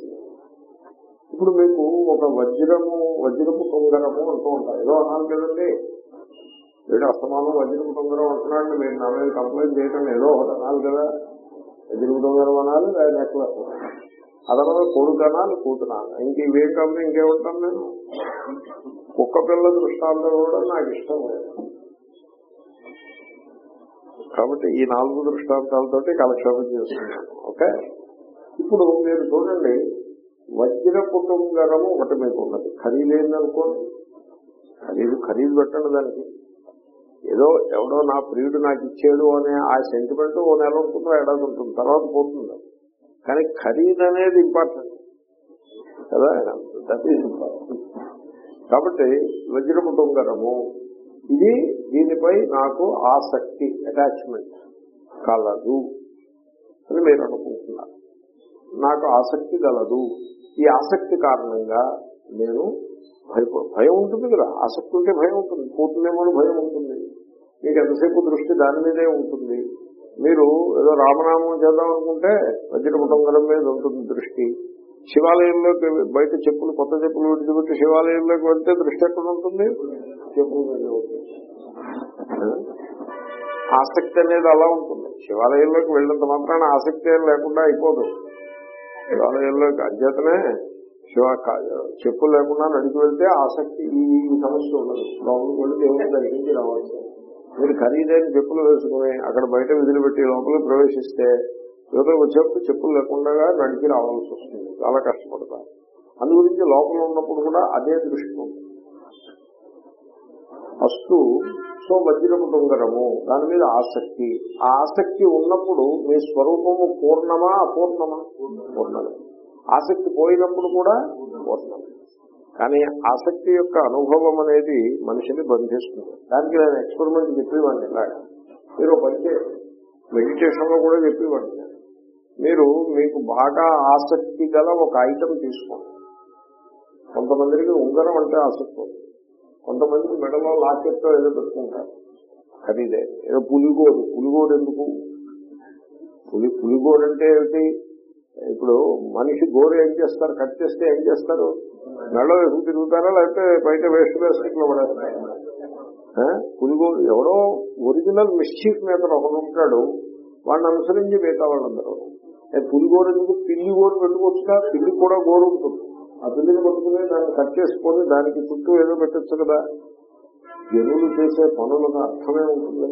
ఇప్పుడు మీకు ఒక వజ్రము వజ్రపు కొంగరము అంటూ ఉంటారు ఏదో అన్నాను కదండి. వీడు అస్తమానం వజ్రపు కొంగరం అంటున్నాడు. మీరు నా మీద కంప్లైంట్ చేయటం ఏదో ఒకటి అనాలి కదా. వజ్రపు కొంగరం అనాలి లేదా నెక్లెస్ అదనగా కొడుకు అనాలి కూతురాలి ఇంక ఇవేం కాబట్టి ఇంకేమంటాను నేను కుక్క పిల్ల దృష్టాంతం కూడా నాకు ఇష్టం లేదు. కాబట్టి ఈ నాలుగు దృష్టాంతాలతోటి కాలక్షేపం చేస్తున్నాను ఓకే? ఇప్పుడు మీరు చూడండి వజ్ర కుటుంబరము ఒకటి మీకు ఉన్నది. ఖరీదైంది అనుకోండి ఖరీదు ఖరీదు పెట్టండి దానికి. ఏదో ఎవడో నా ప్రియుడు నాకు ఇచ్చాడు అనే ఆ సెంటిమెంట్ ఓ నెల ఉంటుందో ఏడాది ఉంటుంది తర్వాత పోతుంది. కానీ ఖరీదు అనేది ఇంపార్టెంట్ కదా? దట్ ఈస్ ఇంపార్టెంట్ కాబట్టి వజ్ర టుంగరము ఇది దీనిపై నాకు ఆసక్తి అటాచ్మెంట్ కలదు అని మీరు అనుకుంటున్నారు. నాకు ఆసక్తి గలదు ఈ ఆసక్తి కారణంగా నేను భయప భయం ఉంటుంది కదా. ఆసక్తి ఉంటే భయం ఉంటుంది. పోతుందేమో అని భయం ఉంటుంది. మీకు ఎంతసేపు దృష్టి దాని మీదే ఉంటుంది. మీరు ఏదో రామనామం చేద్దాం అనుకుంటే వజ్రముటంగరం మీద ఉంటుంది దృష్టి. శివాలయంలోకి బయట చెప్పులు కొత్త చెప్పులు విడిచిపెట్టి శివాలయంలోకి వెళ్తే దృష్టి ఎక్కడ ఉంటుంది? చెప్పుల మీద ఉంటుంది. ఆసక్తి అనేది అలా ఉంటుంది. శివాలయంలోకి వెళ్ళినంత మాత్రాన ఆసక్తి ఏం లేకుండా అయిపోదు. శివాలయంలోకి అధ్యతనే శివ చెప్పు లేకుండా నడిచి వెళ్తే ఆసక్తి ఈ సమస్య ఉండదు. లోపలికి వెళ్ళి దేవుడి దగ్గరికి రావచ్చు. మీరు ఖరీదైన చెప్పులు వేసుకుని అక్కడ బయట విధులుపెట్టి లోపలికి ప్రవేశిస్తే యువతకు చెప్పు చెప్పులు లేకుండా నడిచి రావాల్సి వస్తుంది. చాలా కష్టపడతారు. అందు గురించి లోపల ఉన్నప్పుడు కూడా అదే దృష్టి ఉంటుంది. ఫస్ట్ సో వజ్రపు టుంగరము దాని మీద ఆసక్తి. ఆ ఆసక్తి ఉన్నప్పుడు మీ స్వరూపము పూర్ణమా అపూర్ణమా? పూర్ణమే. ఆసక్తి పోయినప్పుడు కూడా పూర్ణమే. కానీ ఆసక్తి యొక్క అనుభవం అనేది మనిషిని బంధిస్తుంది. దానికి నేను ఎక్స్పెరిమెంట్ చెప్పేవాడిని ఇలాగా మీరు పంచే మెడిటేషన్లో కూడా చెప్పేవాడిని మీరు మీకు బాగా ఆసక్తి గల ఒక ఐటమ్ తీసుకోండి. కొంతమందికి ఉంగరం అంటే ఆసక్తి. ఉంది కొంతమంది మెడలో లాకెట్ ఏదో పెట్టుకుంటారు. ఖరీదే ఏదో పులిగోడు. పులిగోడు ఎందుకు? పులి పులిగోడు అంటే ఏమిటి? ఇప్పుడు మనిషి గోరు ఏం చేస్తారు? కట్ చేస్తే ఏం చేస్తారు? మెడలో ఎదుగు తిరుగుతారా? లేకపోతే బయట వేస్ట్ వేసుకుంట్లో పడేస్తారు? ఆ? పులిగోడు ఎవడో ఒరిజినల్ మిస్చీఫ్ మీద ఒకడు ఉంటాడు. వాడిని అనుసరించి మిగతా వాళ్ళందరూ. ఏ పులిగోడు ఎందుకు? పిల్లి గోరు పెట్టుకోవచ్చుగా? పిల్లి కూడా గోరు ఉంటుంది. ఆ బిల్లుని పట్టుకుని దాన్ని కట్ చేసుకొని దానికి చుట్టూ ఏదో పెట్టచ్చు కదా. జనులు చేసే పనులకు అర్థమే ఉంటుంది.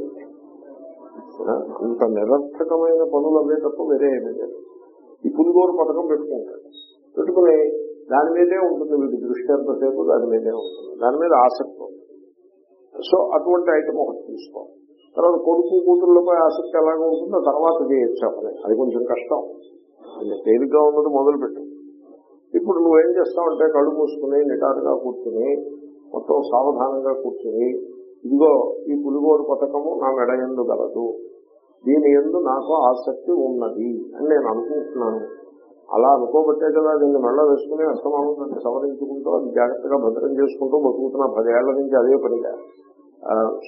అంత నిరర్థకమైన పనులు అవే తప్ప వేరే ఏమీ లేదు. ఈ పులిగోరు పథకం పెట్టుకుంటాడు పెట్టుకుని దాని మీదే ఉంటుంది వీటి దృష్టి ఎంతసేపు దాని మీదే ఉంటుంది. దాని మీద ఆసక్తి సో అటువంటి ఐటమ్ ఒకటి తీసుకో తర్వాత కొడుకు కూతుర్లపై ఆసక్తి ఎలాగ ఉంటుందో తర్వాత చేయొచ్చు అది కొంచెం కష్టం. తేలిగ్గా ఉన్నది మొదలుపెట్టు. ఇప్పుడు నువ్వేం చేస్తావంటే కళ్ళు మూసుకుని నిటారుగా కూర్చుని మొత్తం సావధానంగా కూర్చుని ఇదిగో ఈ పులిగోడు పథకము నా మెడ ఎందు గలదు. దీని ఎందు నాకు ఆసక్తి ఉన్నది అని నేను అనుకుంటున్నాను. అలా అనుకోబట్టే కదా దీన్ని మెళ్ళ వేసుకుని అస్తమానం సవరించుకుంటూ అది జాగ్రత్తగా భద్రం చేసుకుంటూ బతుకుతున్నా పదేళ్ళ నుంచి అదే పనిగా.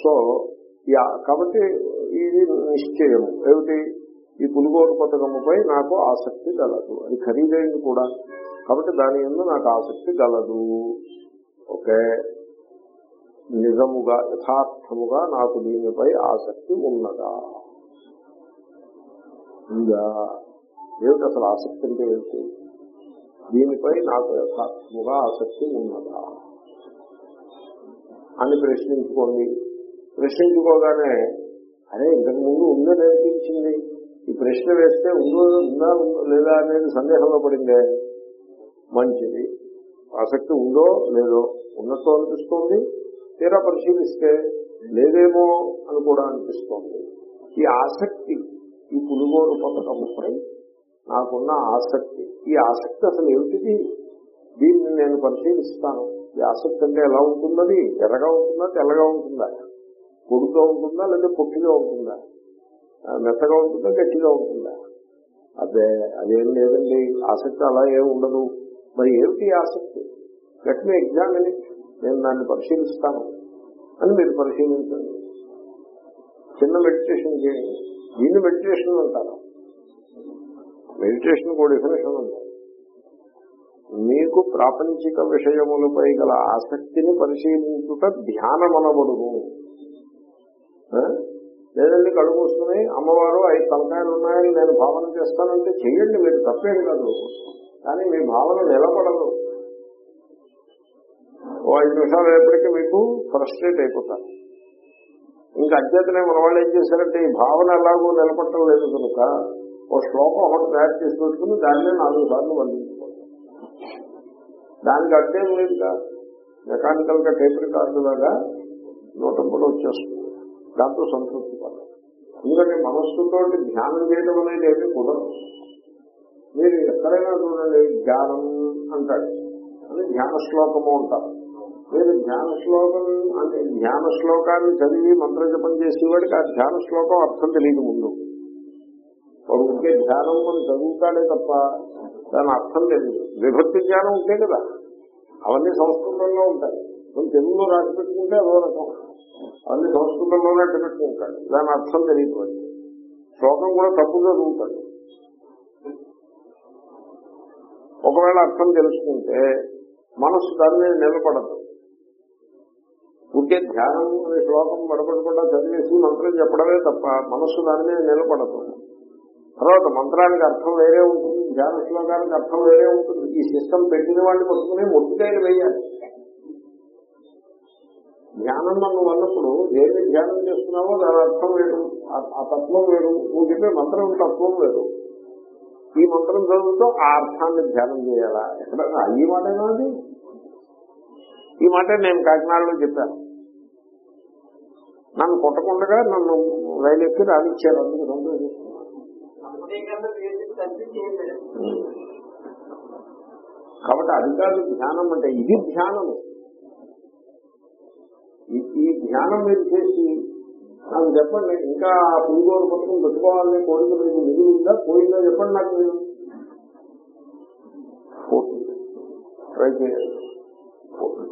సో కాబట్టి ఇది నిశ్చయం. ఏమిటి? ఈ పులిగోడు పథకముపై నాకు ఆసక్తి గలదు. అది ఖరీదైంది కూడా. కాబట్టి దాని ఎందు నాకు ఆసక్తి గలదు. ఓకే? నిజముగా యథార్థముగా నాకు దీనిపై ఆసక్తి ఉన్నదా? ఉందా? ఏమిటి అసలు ఆసక్తి అంటే ఏమిటి? దీనిపై నాకు యథార్థముగా ఆసక్తి ఉన్నదా? అని ప్రశ్నించుకోండి. ప్రశ్నించుకోగానే అరే ఇంతకుముందు ఉందని అనిపించింది ఈ ప్రశ్న వేస్తే ఉందో ఉందా లేదా అనేది సందేహంలో పడిందే? మంచిది. ఆసక్తి ఉందో లేదో ఉన్నట్టు అనిపిస్తోంది. తీరా పరిశీలిస్తే లేదేమో అని కూడా అనిపిస్తోంది. ఈ ఆసక్తి ఈ పులుగోరు పథకంపై నాకున్న ఆసక్తి. ఈ ఆసక్తి అసలు ఏమిటిది? దీన్ని నేను పరిశీలిస్తాను. ఈ ఆసక్తి అంటే ఎలా ఉంటుందని? ఎర్రగా ఉంటుందా తెల్లగా ఉంటుందా? పొడుగా ఉంటుందా లేదా పొట్టిగా ఉంటుందా? మెత్తగా ఉంటుందా గట్టిగా ఉంటుందా? అదే అదేం లేదండి. ఆసక్తి అలా ఏమి ఉండదు. మరి ఏమిటి ఆసక్తి? లెట్ మీ ఎగ్జామిన్ నేను దాన్ని పరిశీలిస్తాను అని మీరు పరిశీలించండి. చిన్న మెడిటేషన్ చేయండి. దీన్ని మెడిటేషన్ అంటారు. మెడిటేషన్ కూడా డెఫినేషన్ ఉంది మీకు ప్రాపంచిక విషయములపై గల ఆసక్తిని పరిశీలించుట ధ్యానమనబడును. ఆ? లేదండి కళ్ళు మూసుకుని అమ్మవారు ఐదు తలకాయలు ఉన్నాయని నేను భావన చేస్తానంటే చెయ్యండి మీరు తప్పేం కాదు. కానీ మీ భావన నిలబడదు. ఓ ఐదు నిమిషాలు అయ్యేప్పటికీ మీకు ఫ్రస్ట్రేట్ అయిపోతారు. ఇంకా అధ్యతనే మన వాళ్ళు ఏం చేశారంటే ఈ భావన ఎలాగో నిలబడటం లేదు కనుక ఓ శ్లోకం ఒకటి తయారు చేసి పెట్టుకుని దాన్నే నాలుగు సార్లు వర్ణించుకోండి. దానికి అడ్డేం లేదుగా. మెకానికల్గా టేప్ రికార్డు లాగా నోటప్పుడు వచ్చేస్తుంది. దాంతో సంతృప్తి పడాలి ఎందుకంటే మనస్సుతో ధ్యానం చేయడం అనేది ఏమీ కుదరదు. మీరు ఎక్కడైనా చూడండి ధ్యానం అంటాడు అని ధ్యాన శ్లోకము అంటారు. మీరు ధ్యాన శ్లోకం అంటే ధ్యాన శ్లోకాన్ని చదివి మంత్రజపం చేసేవాడికి ఆ ధ్యాన శ్లోకం అర్థం తెలియదు ముందు. వాడు ఉంటే ధ్యానం అని చదువుతాడే తప్ప దాని అర్థం తెలియదు. విభక్తి జ్ఞానం ఉంటే కదా అవన్నీ సంస్కృతంలో ఉంటాయి. మనం తెలుగులో రాసి పెట్టుకుంటే అదో రకం. అవన్నీ సంస్కృతంలోనే అడ్డు పెట్టుకుంటాడు దాని అర్థం తెలియదు శ్లోకం కూడా తప్పుగా చదువుతాడు. ఒకవేళ అర్థం తెలుసుకుంటే మనస్సు దాని మీద నిలబడదు. ఉంటే ధ్యానం అనే శ్లోకం పడపడకుండా చదివేసి మంత్రం చెప్పడమే తప్ప మనస్సు దాని మీద నిలబడదు. తర్వాత మంత్రానికి అర్థం వేరే ఉంటుంది ధ్యాన శ్లోకానికి అర్థం వేరే ఉంటుంది. ఈ సిస్టమ్ పెట్టిన వాడిని పట్టుకుని మొట్టికాయలు వేయాలి. ధ్యానం నువ్వు అన్నప్పుడు ఏది ధ్యానం చేస్తున్నావో దాని అర్థం వేరు. ఆ- ఆ తత్వం వేరు. నువ్వు చెప్పే మంత్రం తత్వం వేరు. ఈ మంత్రం చదువుతూ ఆ అర్థాన్ని ధ్యానం చేయాలా? ఎక్కడ ఈ మాటేనా అది? ఈ మాట నేను కాకినాడలో చెప్పాను నన్ను కొట్టకుండా నన్ను రైలు ఎక్కి రానిచ్చారు అందుకు సంతోషిస్తున్నాను కాబట్టి అది కాదు ధ్యానం అంటే ఇది ధ్యానము. ఈ- ఈ ధ్యానం మీరు చేసి నాకు చెప్పండి ఇంకా ఆ పులిగోరు పట్టుకుని పెట్టుకోవాలని కోరిక మీకు మిగిలి ఉందా పోయిందా చెప్పండి నాకు మీరు. పోతుంది. ట్రై చేయండి. పోతుంది.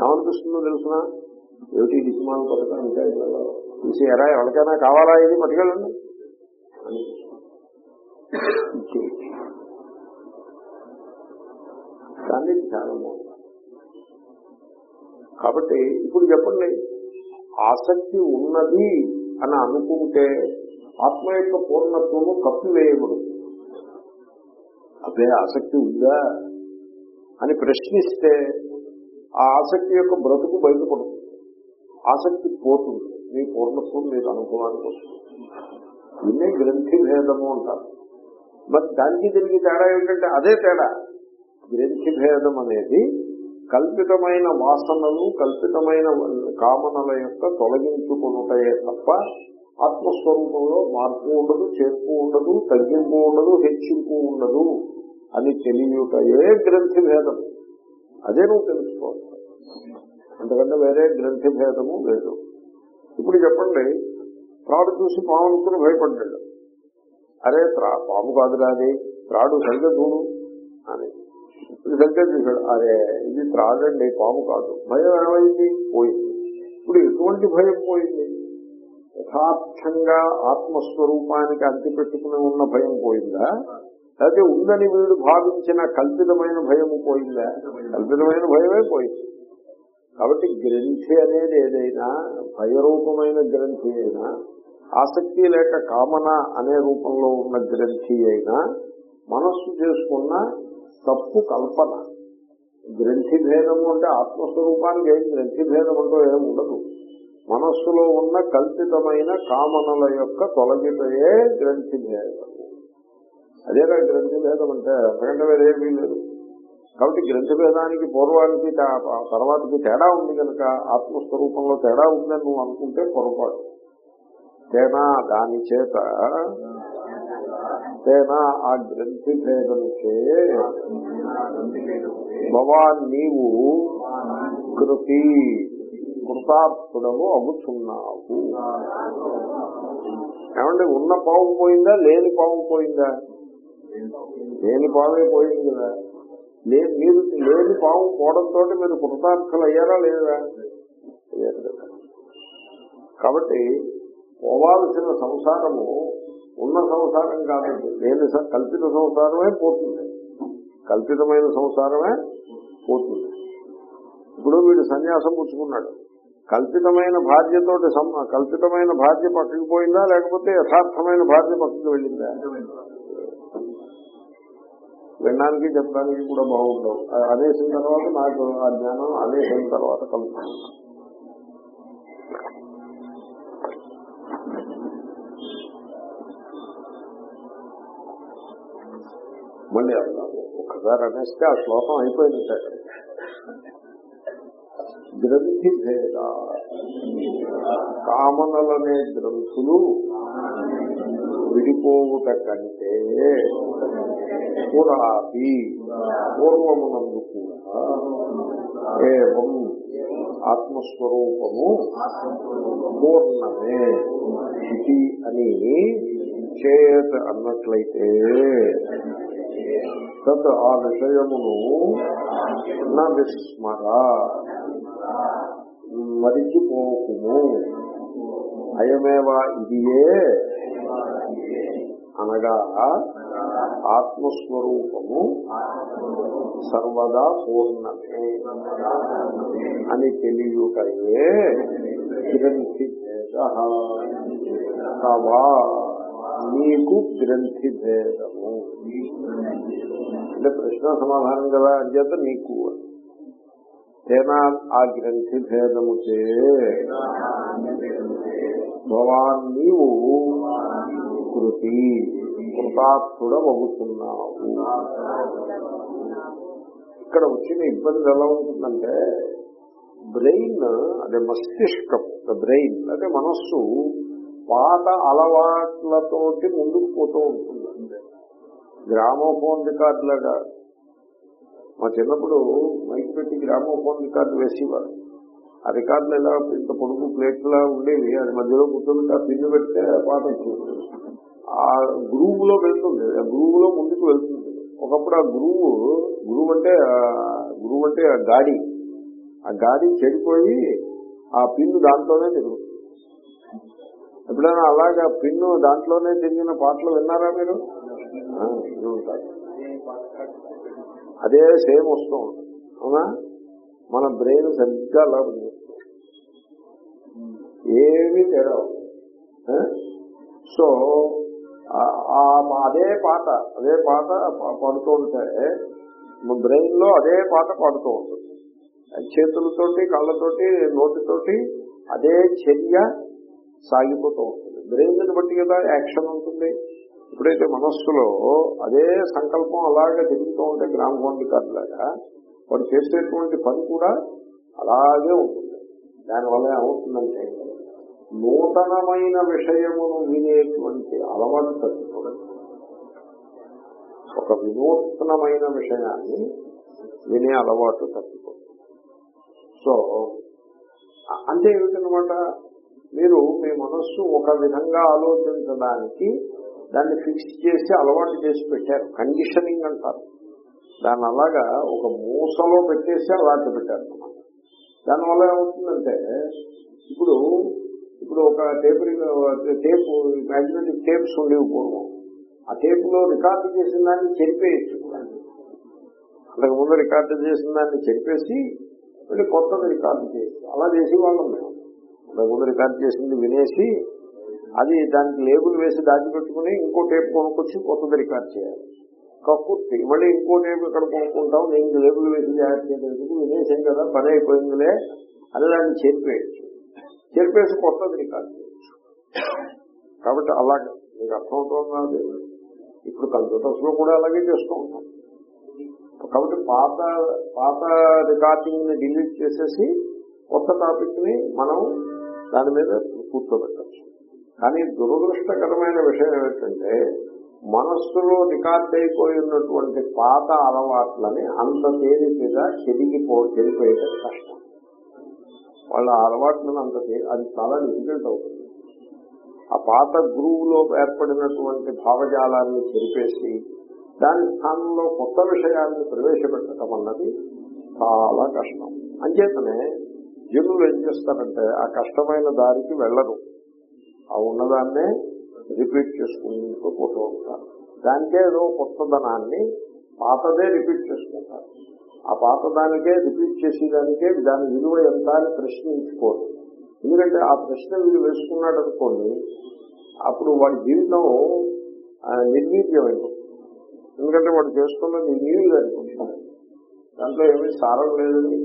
ఏమనిపిస్తుందో తెలుసిన? ఏమిటి డిసిమాన్ పథకం ఇంకా తీసి ఎరా ఎవరికైనా కావాలా? ఇది పట్టుకెళ్ళండి. అని దాన్ని ధ్యానము కాబట్టి ఇప్పుడు చెప్పండి ఆసక్తి ఉన్నది అని అనుకుంటే ఆత్మ యొక్క పూర్ణత్వము కప్పివేయబడు. అదే ఆసక్తి ఉందా? అని ప్రశ్నిస్తే ఆ ఆసక్తి యొక్క బ్రతుకు బయటపడుతుంది. ఆసక్తి పోతుంది. మీ పూర్ణత్వం మీకు అనుభవానికి వస్తుంది. దీన్నే గ్రంథి భేదము అంటారు. మరి దానికి దీనికి తేడా ఏంటంటే అదే తేడా. గ్రంథి భేదం అనేది కల్పితమైన వాసనలు కల్పితమైన కామనల యొక్క తొలగించుకున్నటయే తప్ప ఆత్మస్వరూపంలో మార్పు ఉండదు చేర్పు ఉండదు తగ్గింపు ఉండదు హెచ్చింపు ఉండదు అని తెలియటయే గ్రంథి భేదం అదే నువ్వు తెలుసుకోవాలి. ఎందుకంటే వేరే గ్రంథి భేదము లేదు. ఇప్పుడు చెప్పండి త్రాడు చూసి పాము అనుకుని భయపడ్డాడు. అరే త్రా పాము కాదురా అది త్రాడు సరిగ్గా చూడు అని. ఇప్పుడు చూశాడు. అరే ఇది త్రాగండి పాము కాదు. భయం ఏమైంది? పోయింది. ఇప్పుడు ఎటువంటి భయం పోయింది? యథార్థంగా ఆత్మస్వరూపానికి అంటిపెట్టుకుని ఉన్న భయం పోయిందా? లేకపోతే ఉందని వీడు భావించిన కల్పితమైన భయము పోయిందా? కల్పితమైన భయమే పోయింది. కాబట్టి గ్రంథి అనేది ఏదైనా భయరూపమైన గ్రంథి అయినా ఆసక్తి లేక కామన అనే రూపంలో ఉన్న గ్రంథి అయినా మనస్సు చేసుకున్న తప్పు కల్పన. గ్రంథి భేదము అంటే ఆత్మస్వరూపానికి ఏం గ్రంథి భేదం అంటూ ఏమి ఉండదు. మనస్సులో ఉన్న కల్పితమైన కామనల యొక్క తొలగిటయే గ్రంథి భేదము అదేనా గ్రంథి భేదం అంటే అంతకంటే వేరేమీ లేదు. కాబట్టి గ్రంథి భేదానికి పూర్వానికి తర్వాతకి తేడా ఉంది కనుక ఆత్మస్వరూపంలో తేడా ఉందని నువ్వు అనుకుంటే పొరపాటు. తేనా? దాని చేత తేనా ఆ గ్రంథి భేదంచే భవాన్ నీవు కృతి కృతార్థుడము అగుచున్నావు ఏమంటే ఉన్న పావు పోయిందా? లేని పావు పోయిందా? లేని పావే పోయింది కదా. మీరు లేని పావు పోవడంతో మీరు కృతార్థులు అయ్యారా లేదా కాబట్టి పోవాల్సిన సంసారము ఉన్న సంసారం కాదండి లేని కల్పిత సంసారమే పోతుంది. కల్పితమైన సంసారమే పోతుంది. ఇప్పుడు వీడు సన్యాసం పుచ్చుకున్నాడు. కల్పితమైన భార్యతోటి సం- కల్పితమైన భార్య పక్కకి పోయిందా లేకపోతే యథార్థమైన భార్య పక్కకి వెళ్ళిందా? వినడానికి చెప్పడానికి కూడా బాగుండవు. అనేసిన తర్వాత నాకు ఆ జ్ఞానం అనేసిన తర్వాత కలుగుతాను మళ్ళీ అర్థం ఒక ఒకసారి అనేస్తే ఆ శ్లోకం అయిపోయింది గ్రంథి భేద కామనలనే గ్రంథులు విడిపోవుట కంటే పురాది పూర్వమునందు కూడా ఏవం ఆత్మస్వరూపము పూర్ణమే ఇది అని చేత అన్నట్లయితే తత్ ఆ విషయమును నా విస్మర మరిచిపోకుము. అయమేవా ఇదియే? అనగా ఆత్మస్వరూపము సర్వదా పూర్ణమే అని తెలియటయే గ్రంథి భేద. నీకు గ్రంథి భేదము. అంటే ప్రశ్న సమాధానం కదా అంచేత నీకు తేనా ఆ గ్రంథి భేదము చే. భవాన్ నీవు కృతి కృతార్థుడవగుతున్నావు ఇక్కడ వచ్చిన ఇబ్బంది ఎలా ఉంటుందంటే బ్రెయిన్ అదే మస్తిష్కం బ్రెయిన్ అదే మనస్సు పాత అలవాట్లతోటి ముందుకు పోతూ ఉంటుంది. గ్రామోఫోన్ రికార్డులాగా మా చిన్నప్పుడు మైక్ పెట్టి గ్రామోఫోన్ రికార్డు వేసేవారు. ఆ రికార్డులు ఎలా ఇంత పొడుగు ప్లేట్లా ఉండేవి. అది మధ్యలో కూర్చొని ఆ పిన్ను పెడితే పాట వచ్చింది. ఆ గ్రూవ్లో వెళ్తుంది. ఆ గ్రూవ్లో ముందుకు వెళ్తుంది. ఒకప్పుడు ఆ గ్రూవ్ గ్రూవ్ అంటే గ్రూవ్ అంటే ఆ గాడి. ఆ గాడి చెడిపోయి ఆ పిన్ను దాంట్లోనే తిరుగుతుంది. ఎప్పుడైనా అలాగా పిన్ను దాంట్లోనే తిరిగిన పాటలు విన్నారా మీరు? ఆ, అదే సేమ్ వస్తూ ఉంటుంది. అవునా? మన బ్రెయిన్ సరిగ్గా అలా ఉంది. ఏమీ తేడా సో ఆ- అదే పాట అదే పాట పడుతూ పాడుతూ ఉంటే బ్రెయిన్లో అదే పాట పాడుతూ ఉంటుంది. చేతులతోటి కళ్ళతోటి నోటితోటి అదే చర్య సాగిపోతూ ఉంటుంది. బ్రెయిన్ బట్టి కదా యాక్షన్ ఉంటుంది. ఎప్పుడైతే మనస్సులో అదే సంకల్పం అలాగే తిరుగుతూ ఉంటే గ్రామ రికార్డు వాడు చేసేటువంటి పని కూడా అలాగే ఉంటుంది. దానివల్ల ఏమవుతుందంటే నూతనమైన విషయమును వినేటువంటి అలవాటు తగ్గిపోవడం ఒక వినూత్నమైన విషయాన్ని వినే అలవాటు తగ్గిపోతుంది సో అంటే ఏమిటనమాట మీరు మీ మనస్సు ఒక విధంగా ఆలోచించడానికి దాన్ని ఫిక్స్ చేసి అలవాటు చేసి పెట్టారు. కండిషనింగ్ అంటారు. దాన్ని అలాగా ఒక మూసలో పెట్టేసి అలాంటి పెట్టారు. అనమాట దానివల్ల ఏమవుతుందంటే ఇప్పుడు ఇప్పుడు ఒక టేప్ టేప్ మ్యాగ్నెటిక్ టేప్స్ ఉండేవి పూర్వం. ఆ టేప్లో రికార్డు చేసిన దాన్ని చెరిపేయచ్చు. అంతకు ముందు రికార్డు చేసిన దాన్ని చెరిపేసి మళ్ళీ కొత్తది రికార్డు చేయొచ్చు అలా చేసేవాళ్ళం మేము. అంతకు ముందు రికార్డు చేసింది వినేసి అది దానికి లేబుల్ వేసి దాచిపెట్టుకుని ఇంకో టేప్ కొనుక్కొచ్చి కొత్తది రికార్డ్ చేయాలి. కక్కుర్తి మళ్ళీ ఇంకో టేప్ ఇక్కడ కొనుక్కుంటాం నేను లేబుల్ వేసి తయారు చేయడానికి వినేసాం కదా పని అయిపోయిందిలే అని దాన్ని చెరిపేయచ్చు చెరిపేసి కొత్తది రికార్డ్ చేయొచ్చు. కాబట్టి అలాగే మీకు అర్థమవుతుంది ఇప్పుడు కంప్యూటర్స్లో కూడా అలాగే చేస్తూ ఉంటాం. కాబట్టి పాత పాత రికార్డింగ్ని డిలీట్ చేసేసి కొత్త టాపిక్ని మనం దాని మీద కూర్చోబెట్టాం కానీ దురదృష్టకరమైన విషయం ఏమిటంటే మనస్సులో రికార్డ్ అయిపోయినటువంటి పాత అలవాట్లని అంత తేలికగా చెరిగిపో చెరిపోయడం కష్టం. వాళ్ళ అలవాట్లను అంత అది చాలా డిఫికల్ట్ అవుతుంది. ఆ పాత గురువులో ఏర్పడినటువంటి భావజాలాన్ని చెరిపేసి దాని స్థానంలో కొత్త విషయాన్ని ప్రవేశపెట్టడం అన్నది చాలా కష్టం. అంచేతనే జనులు ఏం చేస్తారంటే ఆ కష్టమైన దారికి వెళ్ళరు. ఆ ఉన్నదాన్నే రిపీట్ చేసుకుంటూ పోతూ ఉంటారు. దానికే ఏదో కొత్తదనాన్ని పాతదే రిపీట్ చేసుకుంటారు. ఆ పాతదానికే రిపీట్ చేసేదానికే దాని విలువ ఎంత అని ప్రశ్నించుకోరు. ఎందుకంటే ఆ ప్రశ్న వీడు వేసుకున్నాడు అనుకోండి అప్పుడు వాడి జీవితం ఆ, ఎందుకంటే వాడు చేసుకున్నది నీళ్ళు అనుకుంటున్నాడు దాంట్లో ఏమీ సారం లేదని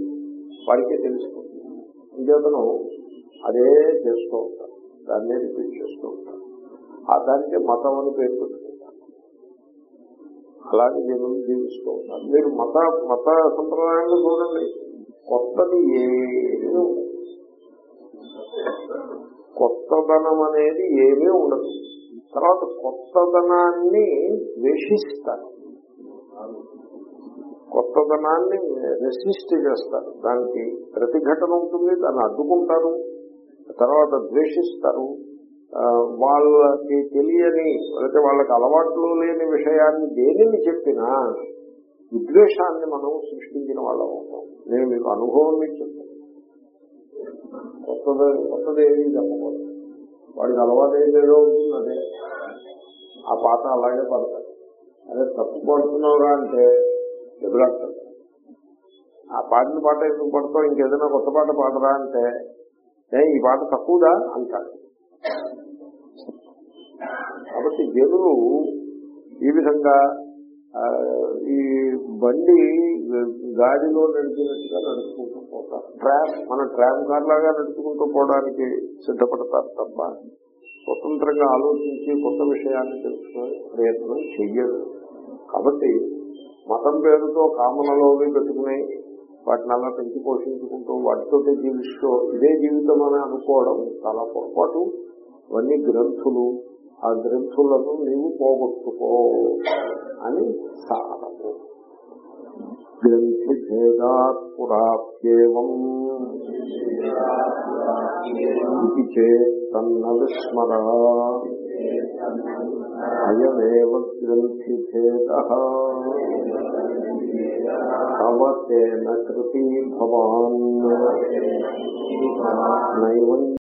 వాడికే తెలుసుకుంటుంది ఇంకేతను అదే చేస్తూ ఉంటారు దాన్నే రిపీట్ చేస్తూ ఉంటారు. ఆ దానికే మతం అని పేరు పెట్టుకుంటారు. అలాగే జనులు జీవిస్తూ ఉంటారు మీరు మత మత సంప్రదాయంలో చూడండి. కొత్తది ఏమీ కొత్తదనం అనేది ఏమీ ఉండదు. తర్వాత కొత్తదనాన్ని ద్వేషిస్తారు. కొత్తదనాన్ని రెసిస్ట్ చేస్తారు. దానికి ప్రతిఘటన ఉంటుంది దాన్ని అడ్డుకుంటారు. తర్వాత ద్వేషిస్తారు. వాళ్ళకి తెలియని లేకపోతే వాళ్ళకి అలవాట్లు లేని విషయాన్ని దేనిని చెప్పినా విద్వేషాన్ని మనం సృష్టించిన వాళ్ళం అవుతాం. నేను మీకు అనుభవం మీకు చెప్తాను. కొత్తది కొత్తది ఏమీ చెప్పకూడదు. వాడికి అలవాటు ఏదేదో ఉంటుంది. అదే ఆ పాట అలాగే పడతాడు. అదే తప్పు పడుతున్నావురా అంటే ఎదురాడతాడు ఆ పాడిన పాట ఎందుకు పడతావు? ఇంకేదైనా కొత్త పాట పాడరా అంటే ఏ ఈ పాట తక్కువదా? అంటాడు. కాబట్టి జనులు ఈ విధంగా ఈ బండి గాడిలో నడిచినట్టుగా నడుచుకుంటూ పోతారు. ట్రామ్ మన ట్రామ్ కార్ లాగా నడుచుకుంటూ పోవడానికి సిద్ధపడతారు తప్ప స్వతంత్రంగా ఆలోచించి కొత్త విషయాన్ని తెలుసుకునే ప్రయత్నం చెయ్యరు. కాబట్టి మతం పేరుతో కామనలోవి పెట్టుకుని వాటిని అలా పెంచి పోషించుకుంటూ వాటితో జీవిస్తూ ఇదే జీవితం అని అనుకోవడం చాలా పొరపాటు. ఇవన్నీ గ్రంథులు. ఆ గ్రంథులను నీవు పోగొట్టుకో అని సారము. గ్రంథి భేదాత్ పురాప్యేవం చేతన్న విస్మర. అయమేవ అవతేన తవ కృతి భవాన్ నైవం